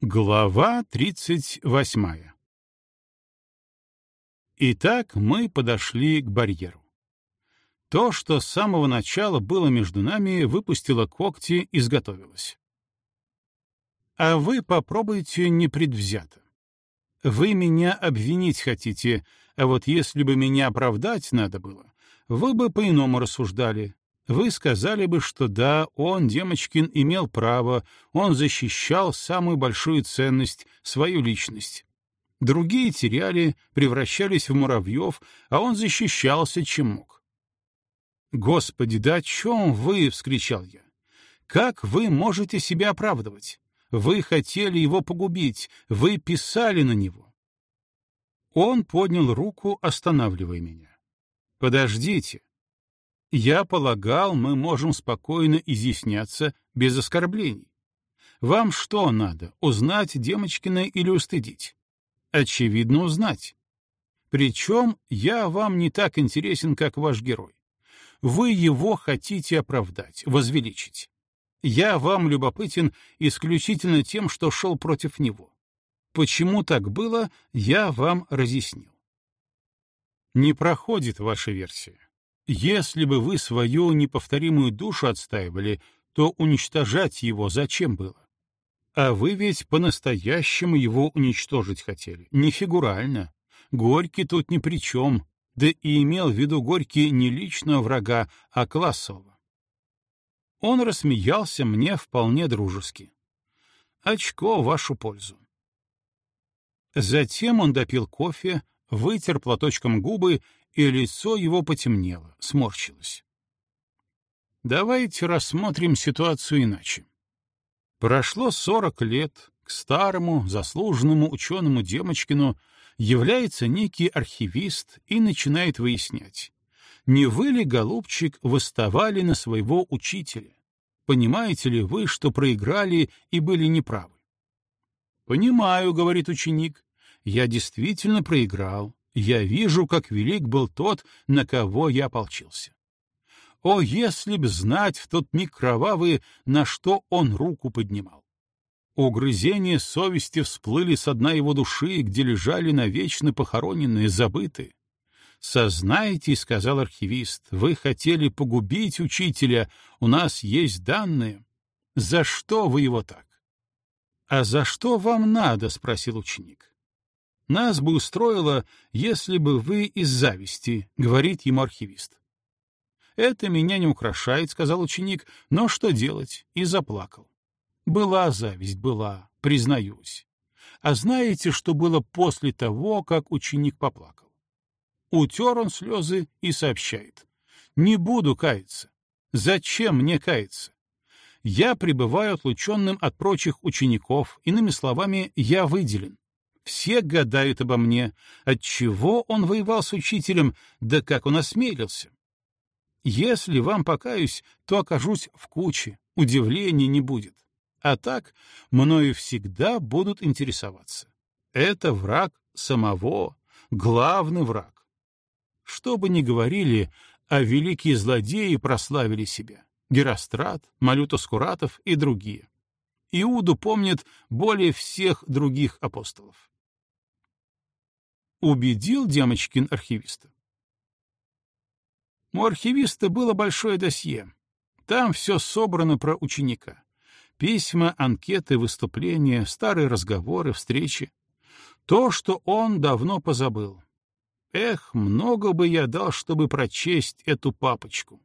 Глава 38 Итак, мы подошли к барьеру. То, что с самого начала было между нами, выпустило когти и сготовилось. А вы попробуйте непредвзято. Вы меня обвинить хотите, а вот если бы меня оправдать надо было, вы бы по-иному рассуждали, вы сказали бы, что да, он, Демочкин, имел право, он защищал самую большую ценность — свою личность. Другие теряли, превращались в муравьев, а он защищался, чем мог. «Господи, да о чем вы?» — вскричал я. «Как вы можете себя оправдывать? Вы хотели его погубить, вы писали на него». Он поднял руку, останавливая меня. «Подождите, я полагал, мы можем спокойно изъясняться без оскорблений. Вам что надо, узнать Демочкина или устыдить? Очевидно, узнать. Причем я вам не так интересен, как ваш герой. Вы его хотите оправдать, возвеличить. Я вам любопытен исключительно тем, что шел против него. Почему так было, я вам разъяснил. Не проходит ваша версия. Если бы вы свою неповторимую душу отстаивали, то уничтожать его зачем было? А вы ведь по-настоящему его уничтожить хотели, не фигурально. Горький тут ни при чем, да и имел в виду Горький не личного врага, а классового. Он рассмеялся мне вполне дружески. Очко в вашу пользу. Затем он допил кофе, вытер платочком губы и лицо его потемнело, сморщилось. Давайте рассмотрим ситуацию иначе. Прошло сорок лет, к старому, заслуженному ученому Демочкину является некий архивист и начинает выяснять, не вы ли, голубчик, восставали на своего учителя? Понимаете ли вы, что проиграли и были неправы? «Понимаю», — говорит ученик, — «я действительно проиграл, я вижу, как велик был тот, на кого я ополчился. О, если б знать в тот миг кровавый, на что он руку поднимал! Угрызения совести всплыли с дна его души, где лежали навечно похороненные, забытые. «Сознайте, — сказал архивист, — вы хотели погубить учителя, у нас есть данные. За что вы его так?» «А за что вам надо?» — спросил ученик. Нас бы устроило, если бы вы из зависти, — говорит ему архивист. Это меня не украшает, — сказал ученик, — но что делать? И заплакал. Была зависть, была, признаюсь. А знаете, что было после того, как ученик поплакал? Утер он слезы и сообщает. Не буду каяться. Зачем мне каяться? Я пребываю отлученным от прочих учеников, иными словами, я выделен. Все гадают обо мне, отчего он воевал с учителем, да как он осмелился. Если вам покаюсь, то окажусь в куче, удивления не будет. А так, мною всегда будут интересоваться. Это враг самого, главный враг. Что бы ни говорили, а великие злодеи прославили себя. Герострат, Малюта Скуратов и другие. Иуду помнят более всех других апостолов. Убедил Демочкин архивиста. У архивиста было большое досье. Там все собрано про ученика. Письма, анкеты, выступления, старые разговоры, встречи. То, что он давно позабыл. Эх, много бы я дал, чтобы прочесть эту папочку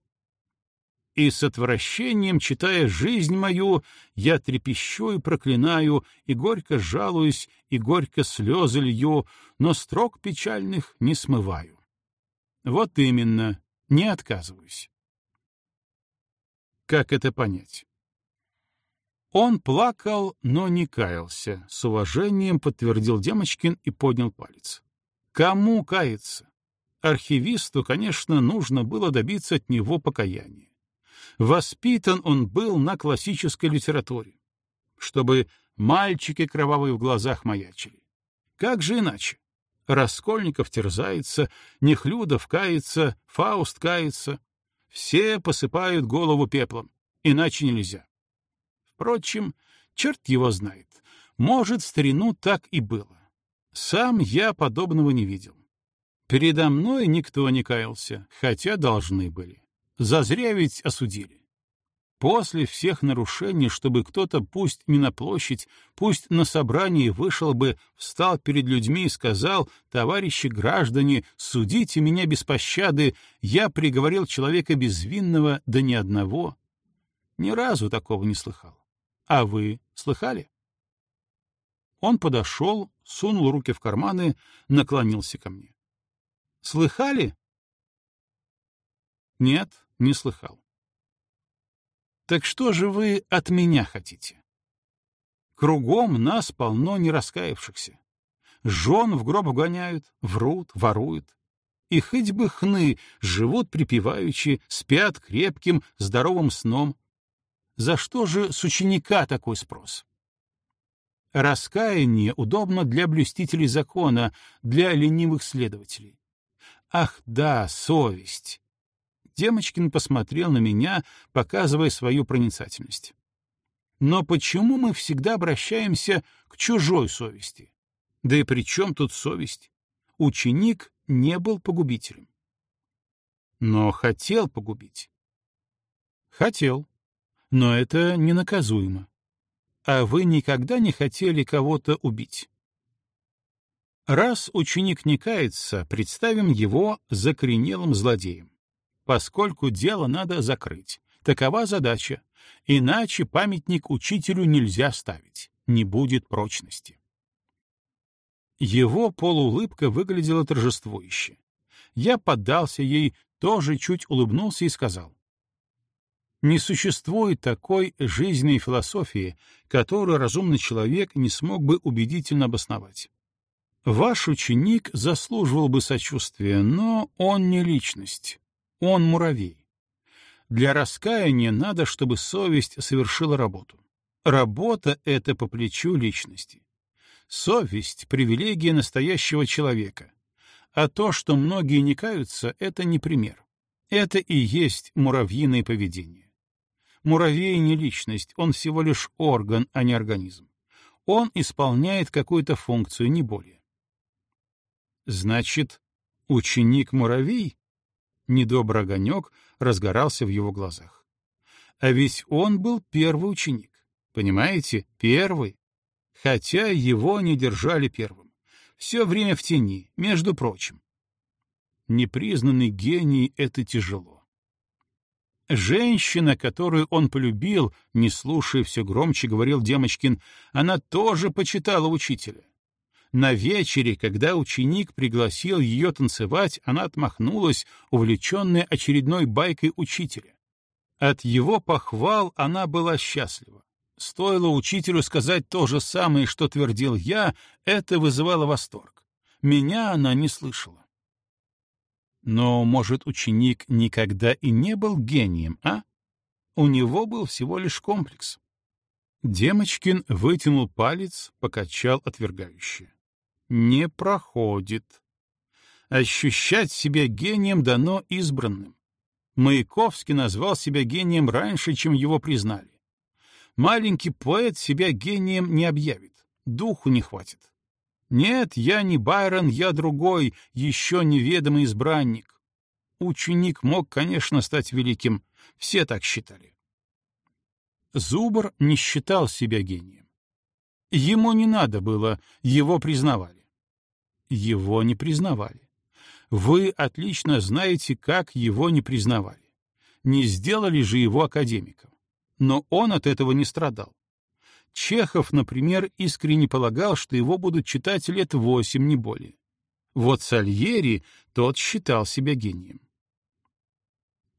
и с отвращением, читая жизнь мою, я трепещу и проклинаю, и горько жалуюсь, и горько слезы лью, но строк печальных не смываю. Вот именно, не отказываюсь. Как это понять? Он плакал, но не каялся, с уважением подтвердил Демочкин и поднял палец. Кому каяться? Архивисту, конечно, нужно было добиться от него покаяния. Воспитан он был на классической литературе, чтобы мальчики кровавые в глазах маячили. Как же иначе? Раскольников терзается, Нехлюдов кается, Фауст кается. Все посыпают голову пеплом, иначе нельзя. Впрочем, черт его знает. Может, в старину так и было. Сам я подобного не видел. Передо мной никто не каялся, хотя должны были. Зазря ведь осудили. После всех нарушений, чтобы кто-то пусть не на площадь, пусть на собрании вышел бы, встал перед людьми и сказал, «Товарищи граждане, судите меня без пощады, я приговорил человека безвинного, да ни одного». Ни разу такого не слыхал. А вы слыхали? Он подошел, сунул руки в карманы, наклонился ко мне. «Слыхали?» «Нет, не слыхал». Так что же вы от меня хотите? Кругом нас полно нераскаявшихся. Жен в гроб гоняют, врут, воруют. И хоть бы хны живут припеваючи, спят крепким, здоровым сном. За что же с ученика такой спрос? Раскаяние удобно для блюстителей закона, для ленивых следователей. Ах да, совесть! Демочкин посмотрел на меня, показывая свою проницательность. Но почему мы всегда обращаемся к чужой совести? Да и при чем тут совесть? Ученик не был погубителем. Но хотел погубить. Хотел. Но это ненаказуемо. А вы никогда не хотели кого-то убить? Раз ученик не кается, представим его закоренелым злодеем поскольку дело надо закрыть. Такова задача. Иначе памятник учителю нельзя ставить. Не будет прочности. Его полуулыбка выглядела торжествующе. Я поддался ей, тоже чуть улыбнулся и сказал. Не существует такой жизненной философии, которую разумный человек не смог бы убедительно обосновать. Ваш ученик заслуживал бы сочувствия, но он не личность. Он муравей. Для раскаяния надо, чтобы совесть совершила работу. Работа — это по плечу личности. Совесть — привилегия настоящего человека. А то, что многие не каются, — это не пример. Это и есть муравьиное поведение. Муравей не личность, он всего лишь орган, а не организм. Он исполняет какую-то функцию, не более. Значит, ученик-муравей? Недобрый огонек разгорался в его глазах. А ведь он был первый ученик. Понимаете, первый. Хотя его не держали первым. Все время в тени, между прочим. Непризнанный гений — это тяжело. Женщина, которую он полюбил, не слушая все громче, говорил Демочкин, она тоже почитала учителя. На вечере, когда ученик пригласил ее танцевать, она отмахнулась, увлеченная очередной байкой учителя. От его похвал она была счастлива. Стоило учителю сказать то же самое, что твердил я, это вызывало восторг. Меня она не слышала. Но, может, ученик никогда и не был гением, а? У него был всего лишь комплекс. Демочкин вытянул палец, покачал отвергающе не проходит. Ощущать себя гением дано избранным. Маяковский назвал себя гением раньше, чем его признали. Маленький поэт себя гением не объявит, духу не хватит. Нет, я не Байрон, я другой, еще неведомый избранник. Ученик мог, конечно, стать великим, все так считали. Зубр не считал себя гением. Ему не надо было, его признавали его не признавали. Вы отлично знаете, как его не признавали. Не сделали же его академиком. Но он от этого не страдал. Чехов, например, искренне полагал, что его будут читать лет восемь, не более. Вот Сальери тот считал себя гением.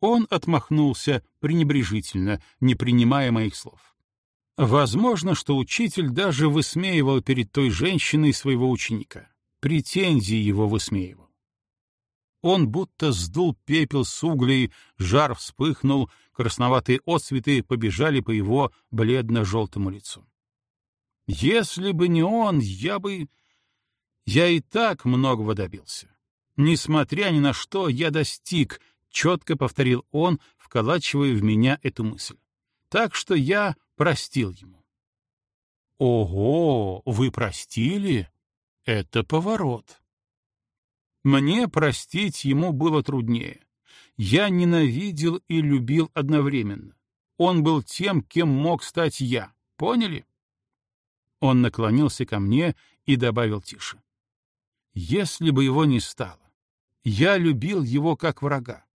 Он отмахнулся пренебрежительно, не принимая моих слов. Возможно, что учитель даже высмеивал перед той женщиной своего ученика претензии его высмеивал. Он будто сдул пепел с углей, жар вспыхнул, красноватые отцветы побежали по его бледно-желтому лицу. Если бы не он, я бы... Я и так многого добился. Несмотря ни на что, я достиг, — четко повторил он, вколачивая в меня эту мысль. Так что я простил ему. Ого, вы простили? Это поворот. Мне простить ему было труднее. Я ненавидел и любил одновременно. Он был тем, кем мог стать я. Поняли? Он наклонился ко мне и добавил тише. Если бы его не стало, я любил его как врага,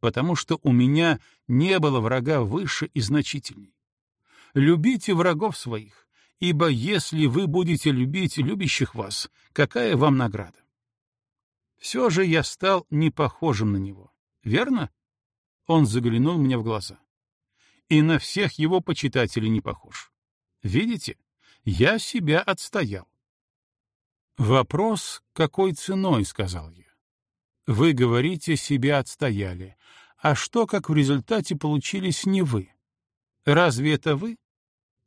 потому что у меня не было врага выше и значительней. Любите врагов своих, ибо если вы будете любить любящих вас, какая вам награда? Все же я стал не похожим на него, верно? Он заглянул мне в глаза. И на всех его почитателей не похож. Видите, я себя отстоял. «Вопрос, какой ценой?» — сказал я. «Вы говорите, себя отстояли. А что, как в результате получились не вы? Разве это вы?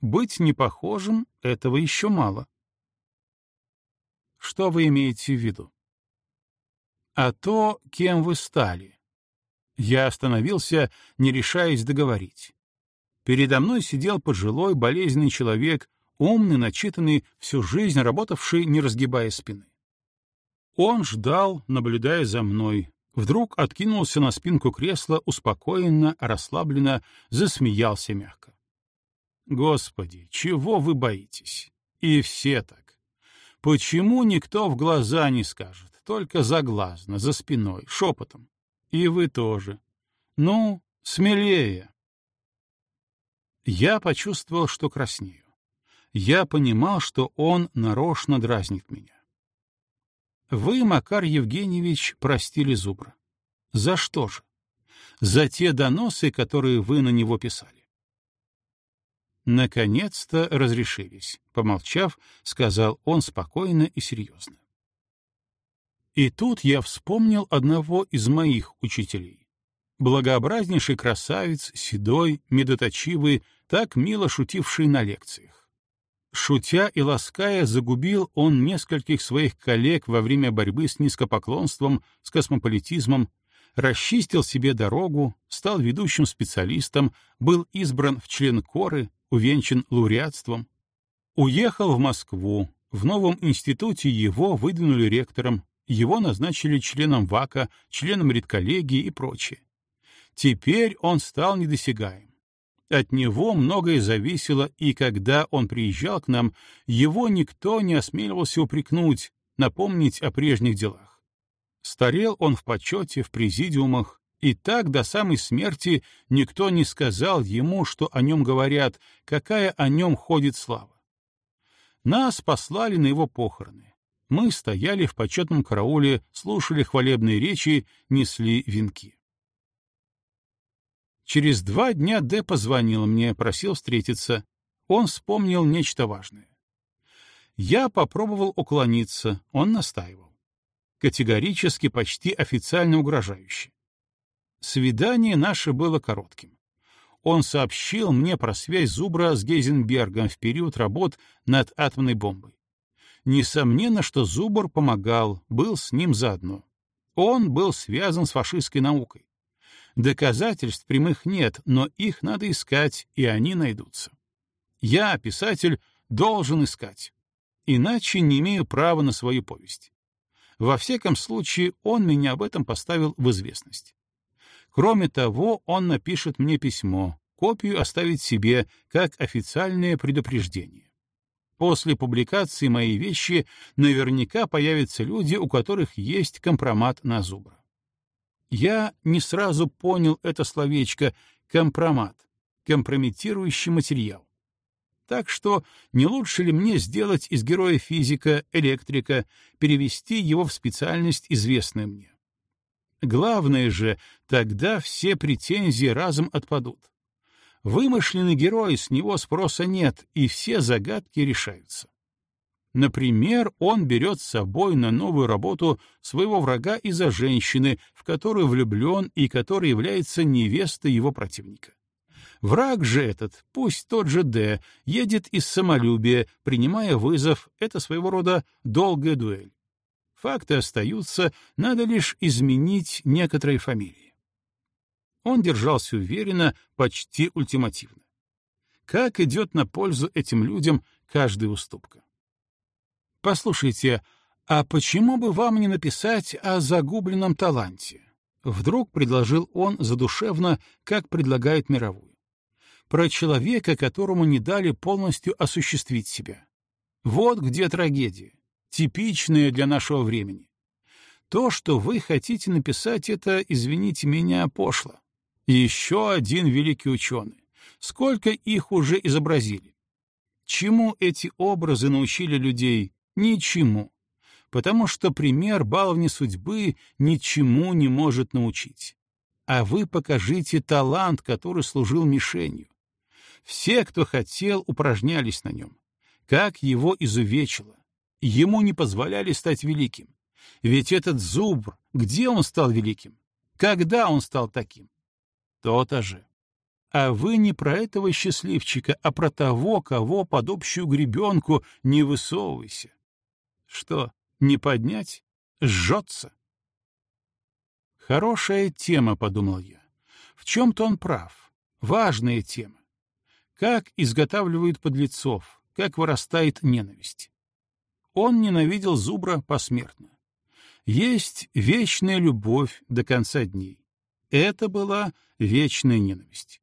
Быть непохожим — этого еще мало». Что вы имеете в виду? А то, кем вы стали. Я остановился, не решаясь договорить. Передо мной сидел пожилой, болезненный человек умный, начитанный, всю жизнь работавший, не разгибая спины. Он ждал, наблюдая за мной, вдруг откинулся на спинку кресла, успокоенно, расслабленно, засмеялся мягко. «Господи, чего вы боитесь? И все так. Почему никто в глаза не скажет, только заглазно, за спиной, шепотом? И вы тоже. Ну, смелее!» Я почувствовал, что краснею я понимал, что он нарочно дразнит меня. Вы, Макар Евгеньевич, простили Зубра. За что же? За те доносы, которые вы на него писали. Наконец-то разрешились, помолчав, сказал он спокойно и серьезно. И тут я вспомнил одного из моих учителей. Благообразнейший красавец, седой, медоточивый, так мило шутивший на лекциях. Шутя и лаская, загубил он нескольких своих коллег во время борьбы с низкопоклонством, с космополитизмом, расчистил себе дорогу, стал ведущим специалистом, был избран в член коры, увенчан лауреатством. Уехал в Москву, в новом институте его выдвинули ректором, его назначили членом ВАКа, членом редколлегии и прочее. Теперь он стал недосягаем. От него многое зависело, и когда он приезжал к нам, его никто не осмеливался упрекнуть, напомнить о прежних делах. Старел он в почете, в президиумах, и так до самой смерти никто не сказал ему, что о нем говорят, какая о нем ходит слава. Нас послали на его похороны. Мы стояли в почетном карауле, слушали хвалебные речи, несли венки. Через два дня Д позвонил мне, просил встретиться. Он вспомнил нечто важное. Я попробовал уклониться, он настаивал. Категорически, почти официально угрожающе. Свидание наше было коротким. Он сообщил мне про связь Зубра с Гейзенбергом в период работ над атомной бомбой. Несомненно, что Зубр помогал, был с ним заодно. Он был связан с фашистской наукой. Доказательств прямых нет, но их надо искать, и они найдутся. Я, писатель, должен искать. Иначе не имею права на свою повесть. Во всяком случае, он меня об этом поставил в известность. Кроме того, он напишет мне письмо, копию оставить себе, как официальное предупреждение. После публикации моей вещи наверняка появятся люди, у которых есть компромат на зубра. Я не сразу понял это словечко «компромат», компрометирующий материал. Так что не лучше ли мне сделать из героя физика, электрика, перевести его в специальность, известную мне? Главное же, тогда все претензии разом отпадут. Вымышленный герой, с него спроса нет, и все загадки решаются. Например, он берет с собой на новую работу своего врага из-за женщины, в которую влюблен и которая является невестой его противника. Враг же этот, пусть тот же Д, едет из самолюбия, принимая вызов, это своего рода долгая дуэль. Факты остаются, надо лишь изменить некоторые фамилии. Он держался уверенно, почти ультимативно. Как идет на пользу этим людям каждая уступка. Послушайте, а почему бы вам не написать о загубленном таланте? Вдруг предложил он задушевно, как предлагает мировую. Про человека, которому не дали полностью осуществить себя. Вот где трагедия, типичная для нашего времени. То, что вы хотите написать, это, извините меня, пошло. Еще один великий ученый. Сколько их уже изобразили? Чему эти образы научили людей? Ничему. Потому что пример баловни судьбы ничему не может научить. А вы покажите талант, который служил мишенью. Все, кто хотел, упражнялись на нем. Как его изувечило. Ему не позволяли стать великим. Ведь этот зубр, где он стал великим? Когда он стал таким? То-то же. А вы не про этого счастливчика, а про того, кого под общую гребенку не высовывайся. Что, не поднять? Жжется. Хорошая тема, — подумал я. В чем-то он прав. Важная тема. Как изготавливают подлецов, как вырастает ненависть. Он ненавидел Зубра посмертно. Есть вечная любовь до конца дней. Это была вечная ненависть.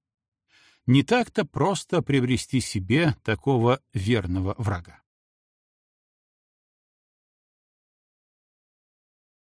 Не так-то просто приобрести себе такого верного врага.